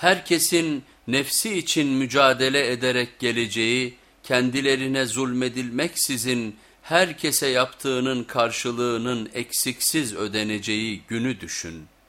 herkesin nefsi için mücadele ederek geleceği, kendilerine zulmedilmeksizin herkese yaptığının karşılığının eksiksiz ödeneceği günü düşün.''